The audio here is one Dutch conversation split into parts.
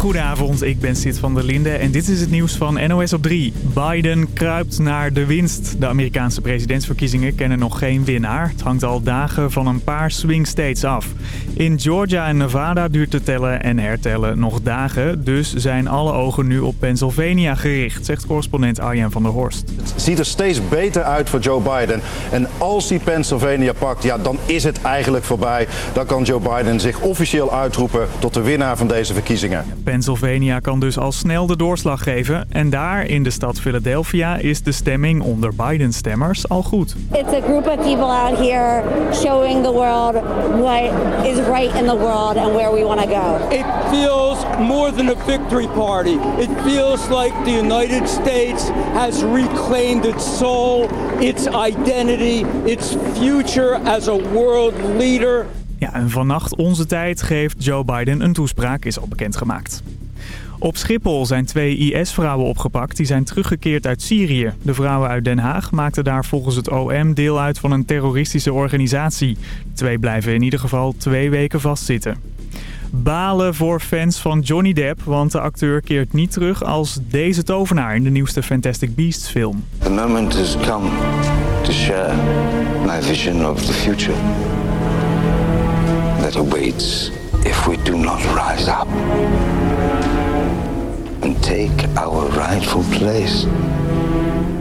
Goedenavond, ik ben Sid van der Linde en dit is het nieuws van NOS op 3. Biden kruipt naar de winst. De Amerikaanse presidentsverkiezingen kennen nog geen winnaar. Het hangt al dagen van een paar swing states af. In Georgia en Nevada duurt te tellen en hertellen nog dagen. Dus zijn alle ogen nu op Pennsylvania gericht, zegt correspondent Arjen van der Horst. Het ziet er steeds beter uit voor Joe Biden. En als hij Pennsylvania pakt, ja, dan is het eigenlijk voorbij. Dan kan Joe Biden zich officieel uitroepen tot de winnaar van deze verkiezingen. Pennsylvania kan dus al snel de doorslag geven. En daar, in de stad Philadelphia, is de stemming onder Biden-stemmers al goed. It's a group of people out here showing the world what is right in the world and where we want to go. It feels more than a victory party. It feels like the United States has reclaimed its soul, its identity, its future as a world leader. Ja, en vannacht onze tijd geeft Joe Biden een toespraak, is al bekendgemaakt. Op Schiphol zijn twee IS-vrouwen opgepakt die zijn teruggekeerd uit Syrië. De vrouwen uit Den Haag maakten daar volgens het OM deel uit van een terroristische organisatie. Twee blijven in ieder geval twee weken vastzitten. Balen voor fans van Johnny Depp, want de acteur keert niet terug als deze tovenaar in de nieuwste Fantastic Beasts film. The moment has come to share my vision of the future that awaits if we do not rise up and take our rightful place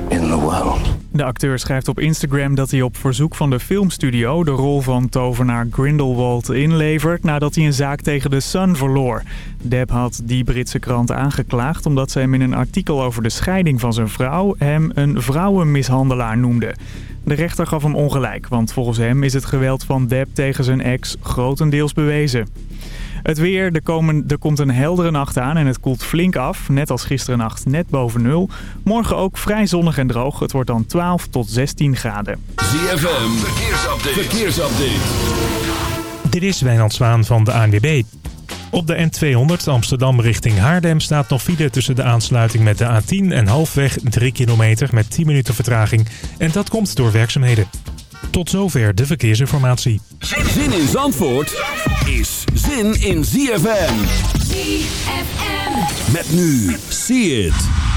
in the world. De acteur schrijft op Instagram dat hij op verzoek van de filmstudio de rol van tovenaar Grindelwald inlevert nadat hij een zaak tegen de Sun verloor. Depp had die Britse krant aangeklaagd omdat ze hem in een artikel over de scheiding van zijn vrouw hem een vrouwenmishandelaar noemde. De rechter gaf hem ongelijk, want volgens hem is het geweld van Depp tegen zijn ex grotendeels bewezen. Het weer, er, komen, er komt een heldere nacht aan en het koelt flink af. Net als gisteren nacht net boven nul. Morgen ook vrij zonnig en droog. Het wordt dan 12 tot 16 graden. ZFM, verkeersupdate. verkeersupdate. Dit is Wijnand Zwaan van de ANWB. Op de N200 Amsterdam richting Haardem staat nog file tussen de aansluiting met de A10 en halfweg 3 kilometer met 10 minuten vertraging. En dat komt door werkzaamheden. Tot zover de verkeersinformatie. Zin in Zandvoort is zin in ZFM. ZFM. Met nu, see it.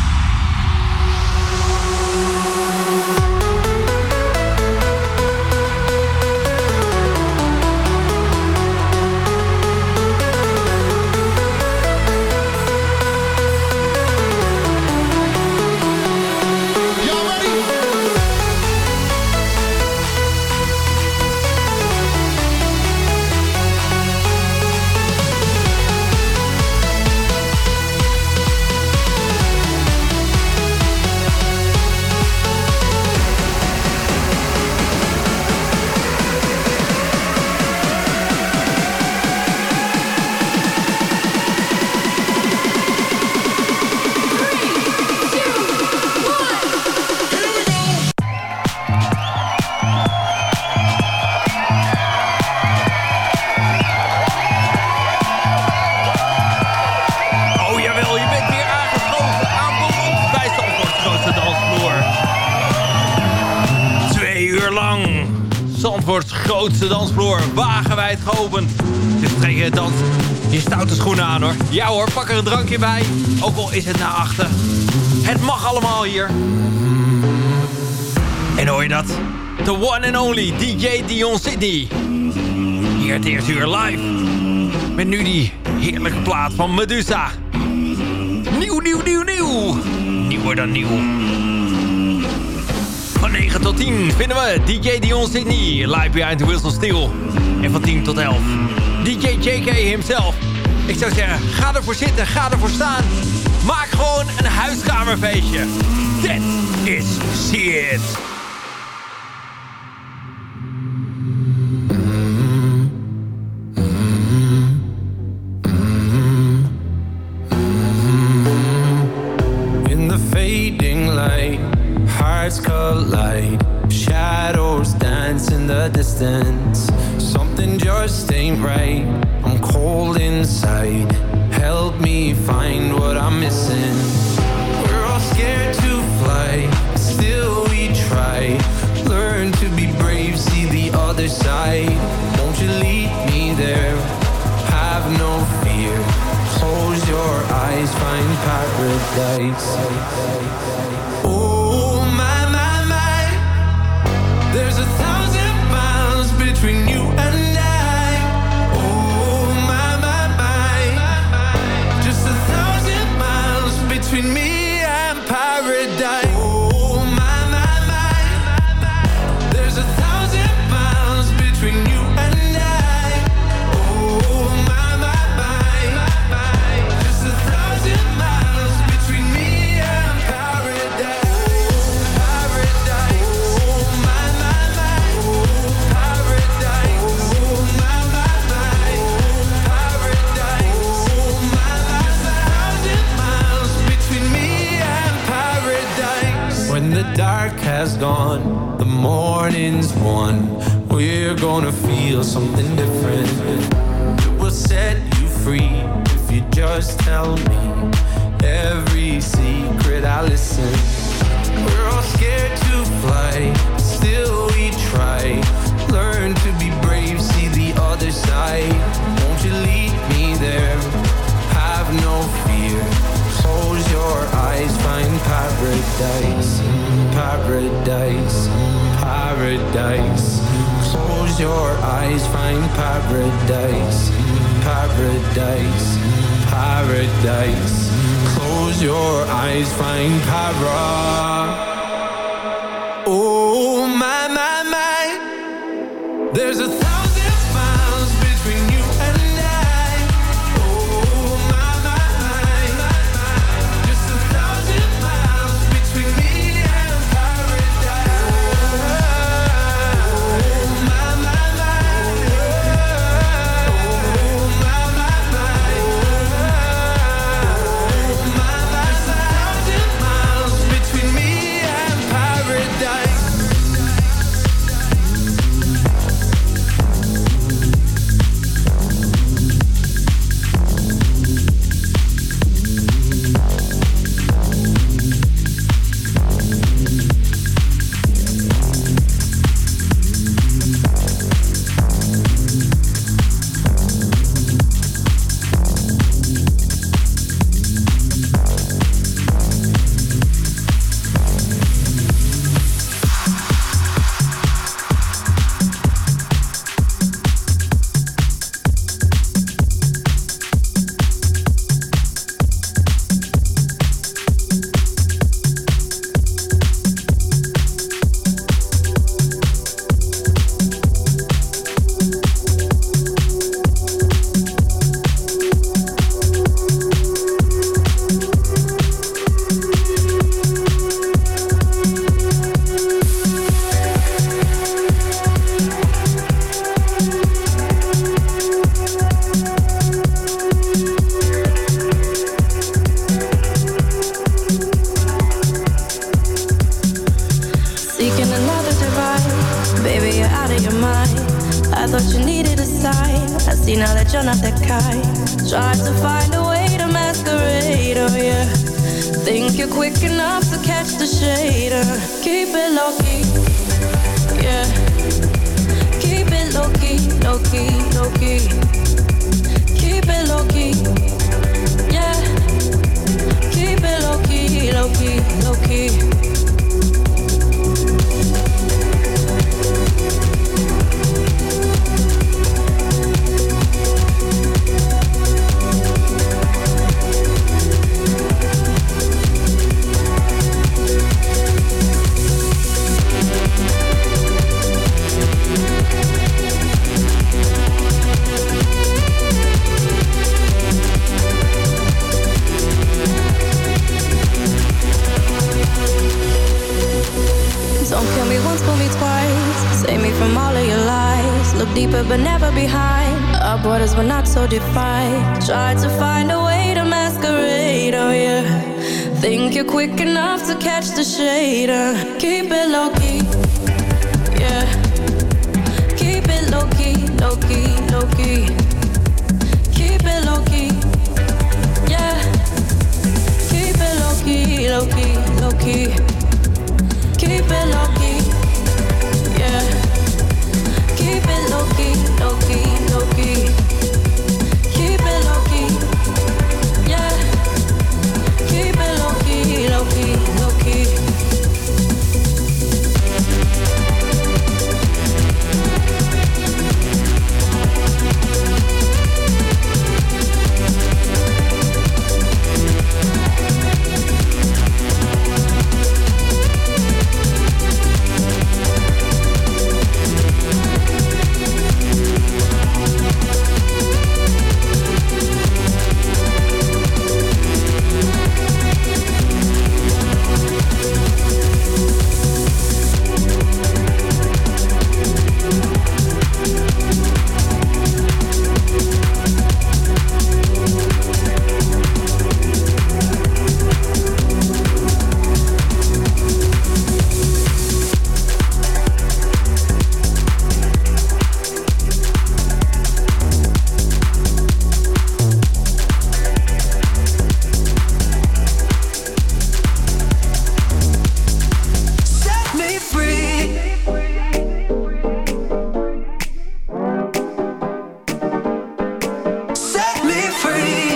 Grootste dansvloer, wagenwijd geopend. Dus trek je dans je stoute schoenen aan hoor. Ja hoor, pak er een drankje bij. Ook al is het na achter. Het mag allemaal hier. En hoor je dat? The one and only DJ Dion Sydney. Hier het eerste uur live. Met nu die heerlijke plaat van Medusa. Nieuw, nieuw, nieuw, nieuw. Nieuwer dan nieuw. Van 9 tot 10 vinden we DJ Dion Sydney. Live behind the of steel. En van 10 tot 11. DJ JK himself. Ik zou zeggen, ga ervoor zitten, ga ervoor staan. Maak gewoon een huiskamerfeestje. That is shit. Fool me once, fool me twice. Save me from all of your lies. Look deeper, but never behind. Our borders were not so defined. Tried to find a way to masquerade, oh yeah. Think you're quick enough to catch the shade. Uh. Keep it low key, yeah. Keep it low key, low key, low key. Keep it low key, yeah. Keep it low key, low key, low key. Keep it low keep it low key. free.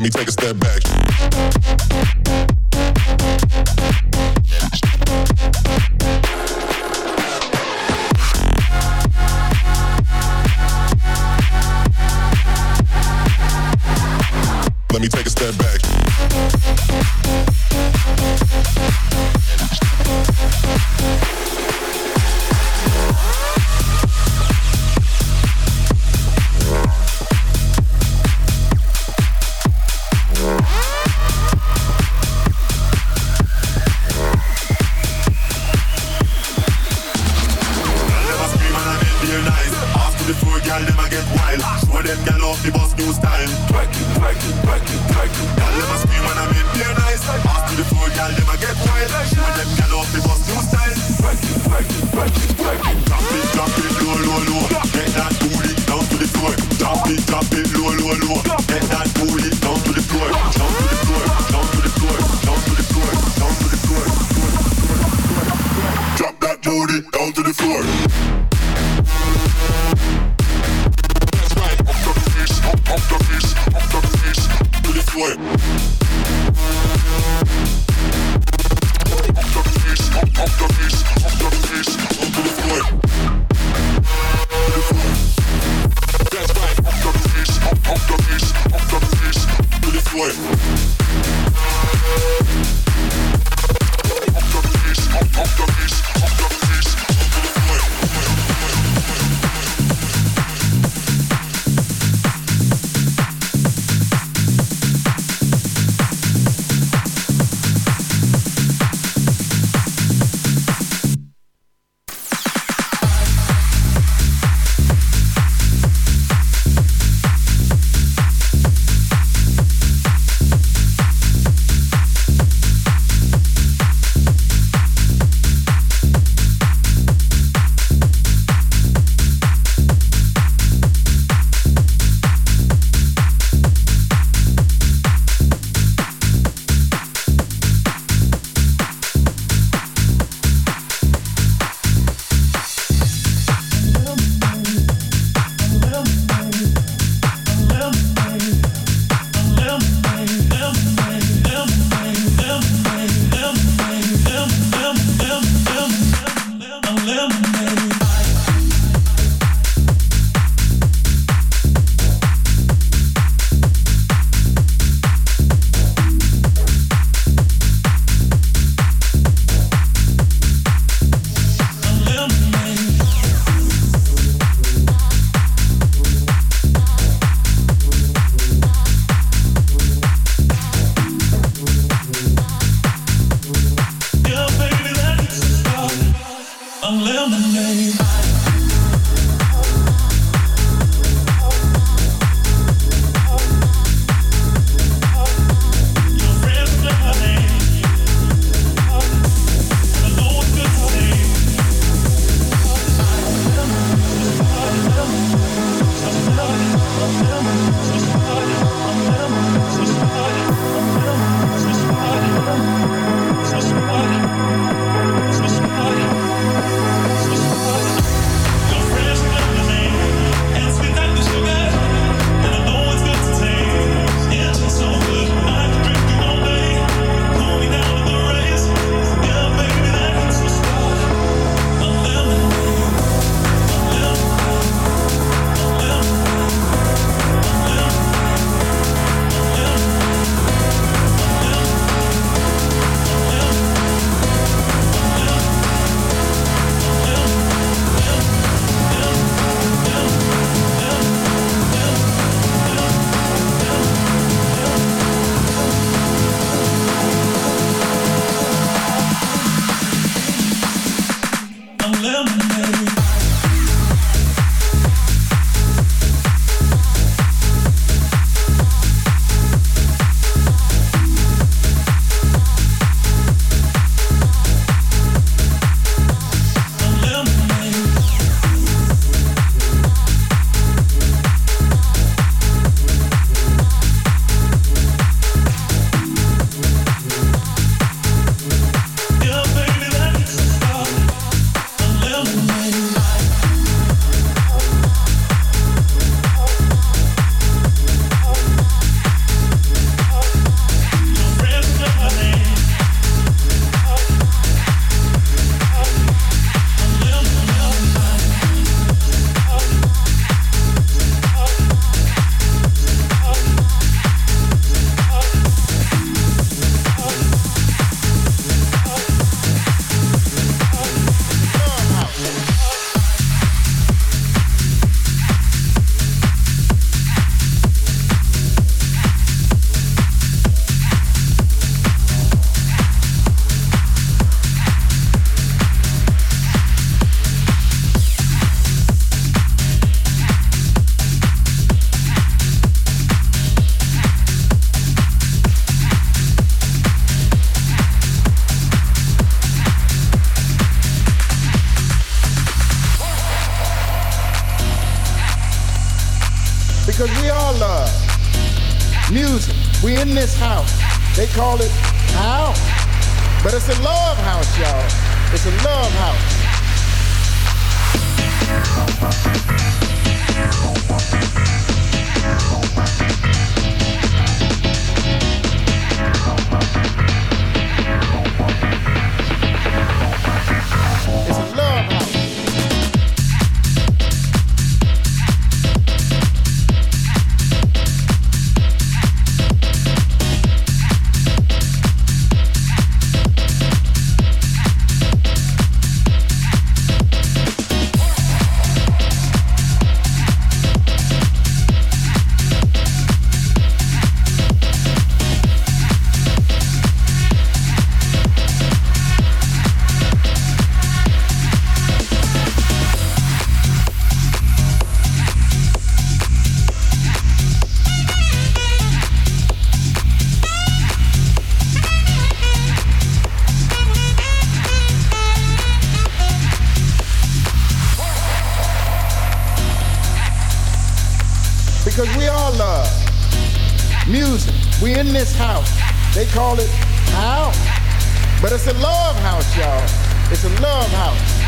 Let me take a step back. But it's a love house, y'all. It's a love house.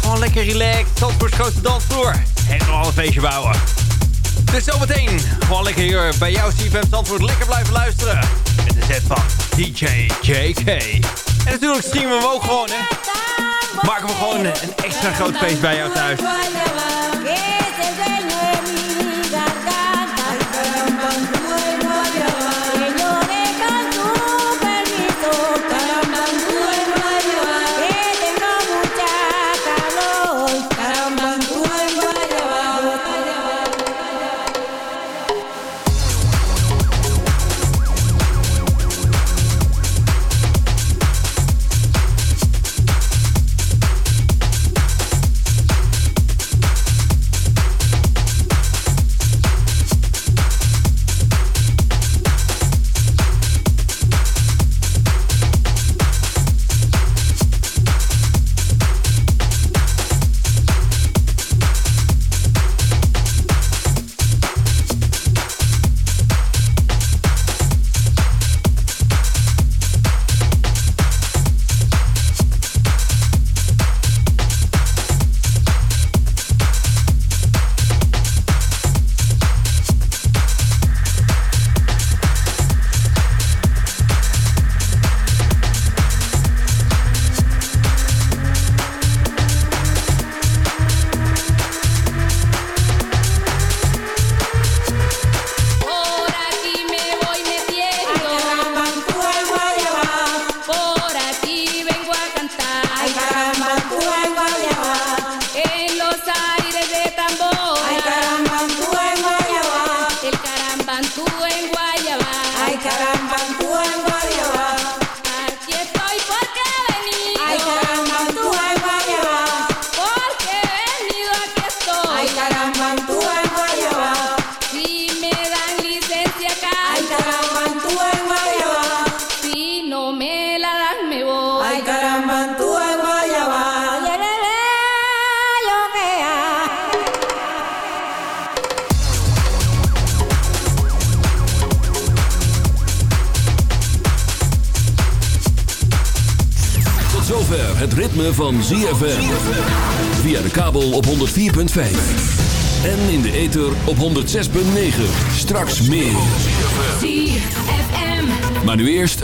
Gewoon lekker relaxed. Zandvoorts grote dansvloer. En nog een feestje bouwen. Dus zometeen gewoon lekker hier bij jouw CFM Zandvoort lekker blijven luisteren. Met de set van DJ JK. En natuurlijk streamen we ook gewoon, hè. Maken we gewoon een extra groot feest bij jou thuis.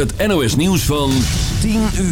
Het NOS nieuws van 10 uur.